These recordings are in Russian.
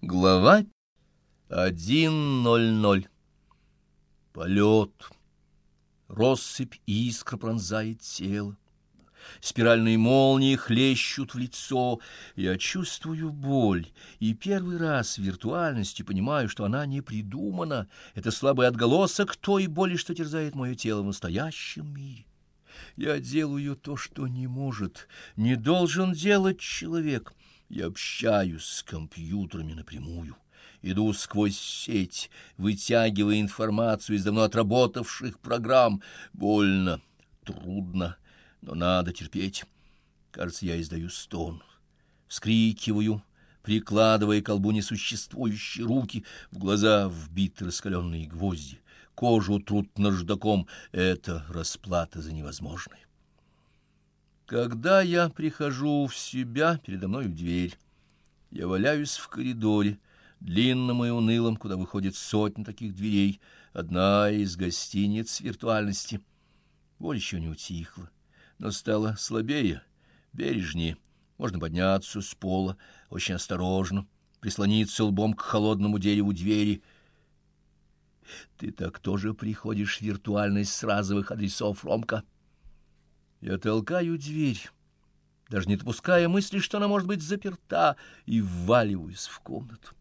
Глава 1.00 Полет. Россыпь искр пронзает тело. Спиральные молнии хлещут в лицо. Я чувствую боль, и первый раз в виртуальности понимаю, что она не придумана. Это слабый отголосок той боли, что терзает мое тело в настоящем мире. Я делаю то, что не может, не должен делать человек — я общаюсь с компьютерами напрямую, иду сквозь сеть, вытягивая информацию из давно отработавших программ. Больно, трудно, но надо терпеть. Кажется, я издаю стон, вскрикиваю, прикладывая к колбу несуществующие руки, в глаза вбиты раскаленные гвозди, кожу трут наждаком — это расплата за невозможное. Когда я прихожу в себя, передо мною дверь. Я валяюсь в коридоре, длинном и унылом, куда выходит сотни таких дверей, одна из гостиниц виртуальности. Боль еще не утихла, но стала слабее, бережнее. Можно подняться с пола, очень осторожно, прислониться лбом к холодному дереву двери. Ты так тоже приходишь в виртуальность с разовых адресов, Ромка? Я толкаю дверь, даже не допуская мысли, что она может быть заперта, и вваливаюсь в комнату.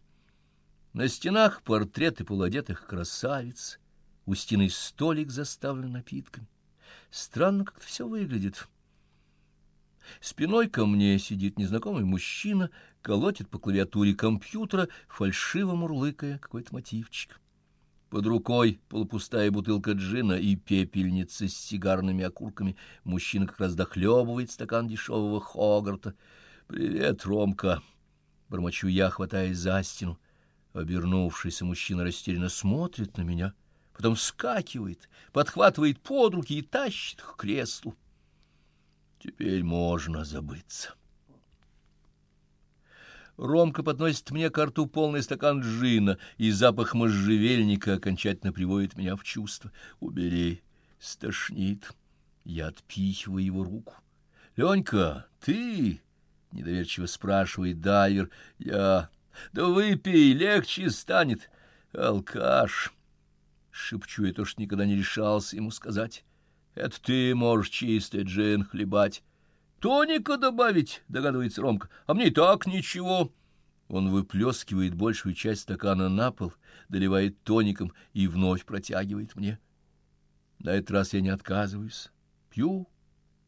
На стенах портреты полуодетых красавиц, у стены столик заставлен напитками. Странно как-то все выглядит. Спиной ко мне сидит незнакомый мужчина, колотит по клавиатуре компьютера, фальшиво мурлыкая какой-то мотивчик. Под рукой полупустая бутылка джина и пепельница с сигарными окурками. Мужчина как раз дохлебывает стакан дешевого хогарта. «Привет, Ромка!» — бормочу я, хватаясь за стену. Обернувшийся мужчина растерянно смотрит на меня, потом вскакивает, подхватывает под руки и тащит к креслу. Теперь можно забыться. Ромка подносит мне к рту полный стакан джина, и запах можжевельника окончательно приводит меня в чувство. Убери, стошнит. Я отпихиваю его руку. — Ленька, ты? — недоверчиво спрашивает дайвер. — Я... — Да выпей, легче станет. — Алкаш. Шепчу я то, что никогда не решался ему сказать. — Это ты можешь чистый джин хлебать. Тоника добавить, догадывается Ромка, а мне и так ничего. Он выплескивает большую часть стакана на пол, доливает тоником и вновь протягивает мне. На этот раз я не отказываюсь. Пью,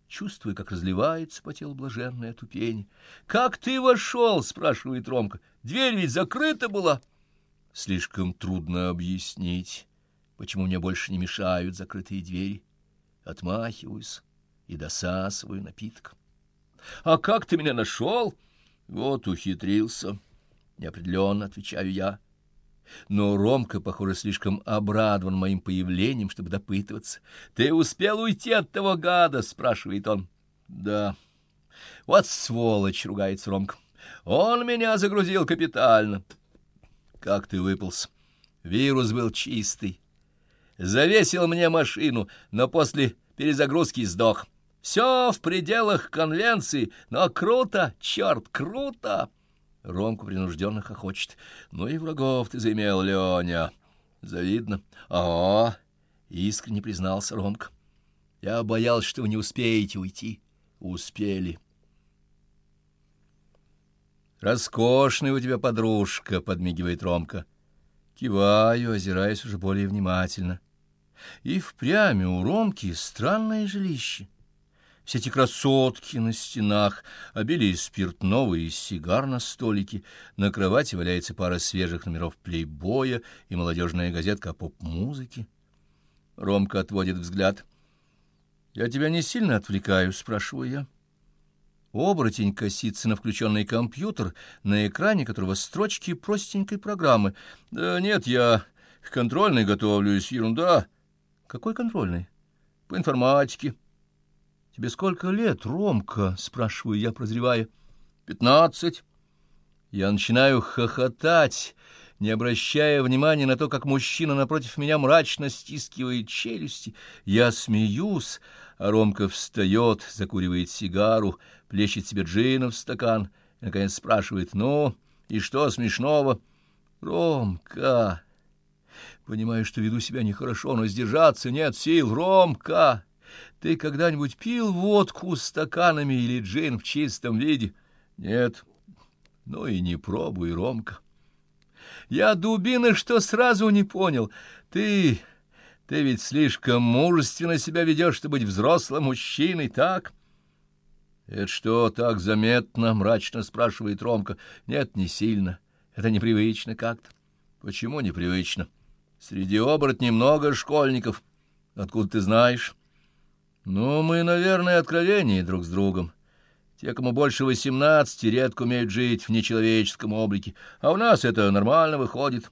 чувствую, как разливается по телу блаженная тупень. «Как ты вошел?» — спрашивает Ромка. «Дверь ведь закрыта была». Слишком трудно объяснить, почему мне больше не мешают закрытые двери. Отмахиваюсь и досасываю напиток. А как ты меня нашел? Вот ухитрился. Неопределенно отвечаю я. Но Ромка, похоже, слишком обрадован моим появлением, чтобы допытываться. «Ты успел уйти от того гада?» — спрашивает он. «Да». «Вот сволочь!» — ругается Ромка. «Он меня загрузил капитально». «Как ты выполз?» «Вирус был чистый. Завесил мне машину, но после перезагрузки сдох». Все в пределах конвенции, но круто, черт, круто!» Ромку принужденно хохочет. «Ну и врагов ты заимел, Леня!» «Завидно!» «Ага!» — искренне признался Ромка. «Я боялся, что вы не успеете уйти». «Успели!» «Роскошная у тебя подружка!» — подмигивает Ромка. Киваю, озираясь уже более внимательно. И впрямь у Ромки странное жилище — все эти красотки на стенах, обилие спиртного и сигар на столике, на кровати валяется пара свежих номеров плейбоя и молодежная газетка о поп-музыке. Ромка отводит взгляд. «Я тебя не сильно отвлекаю?» — спрашиваю я. Оборотень косится на включенный компьютер, на экране которого строчки простенькой программы. «Да нет, я к контрольной готовлюсь, ерунда». «Какой контрольной?» «По информатике». «Тебе сколько лет, Ромка?» — спрашиваю я, прозревая. «Пятнадцать». Я начинаю хохотать, не обращая внимания на то, как мужчина напротив меня мрачно стискивает челюсти. Я смеюсь, а Ромка встает, закуривает сигару, плещет себе джина в стакан и, наконец, спрашивает, «Ну, И что смешного? Ромка! Понимаю, что веду себя нехорошо, но сдержаться нет сил. Ромка! Ты когда-нибудь пил водку стаканами или джин в чистом виде? Нет. Ну и не пробуй, Ромка. Я дубина, что сразу не понял. Ты... ты ведь слишком мужественно себя ведешь, чтобы быть взрослым мужчиной, так? Это что, так заметно? — мрачно спрашивает Ромка. Нет, не сильно. Это непривычно как-то. Почему непривычно? Среди оборотней много школьников. Откуда ты знаешь? Ну, мы, наверное, откровеннее друг с другом. Те, кому больше восемнадцати, редко умеют жить в нечеловеческом облике, а у нас это нормально выходит.